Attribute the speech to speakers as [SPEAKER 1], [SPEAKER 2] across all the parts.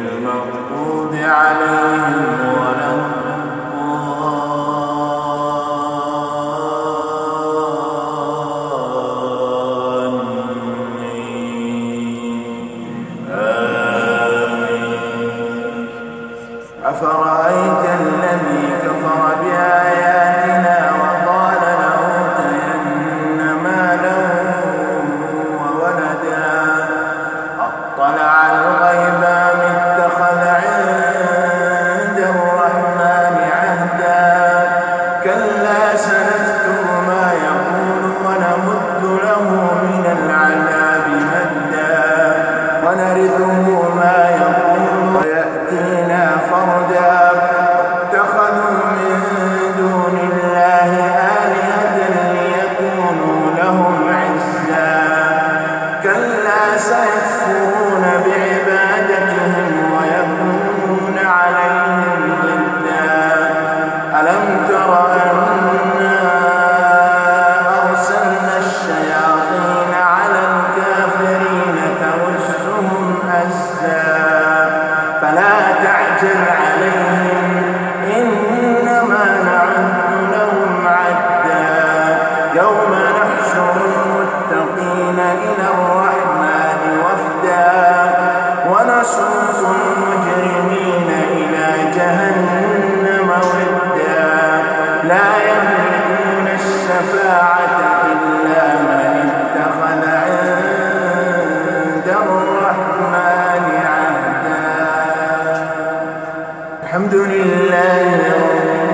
[SPEAKER 1] المغضوب عليهم ولا أفرأيت الذي كفر بآياتنا كلا سنة لله رب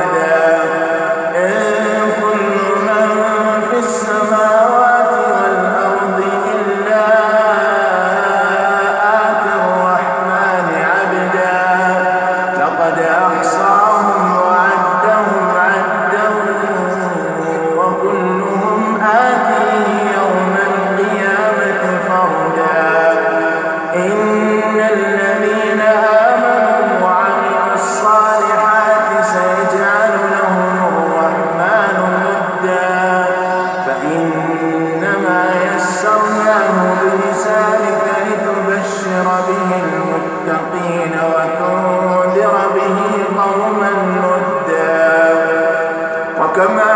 [SPEAKER 1] كما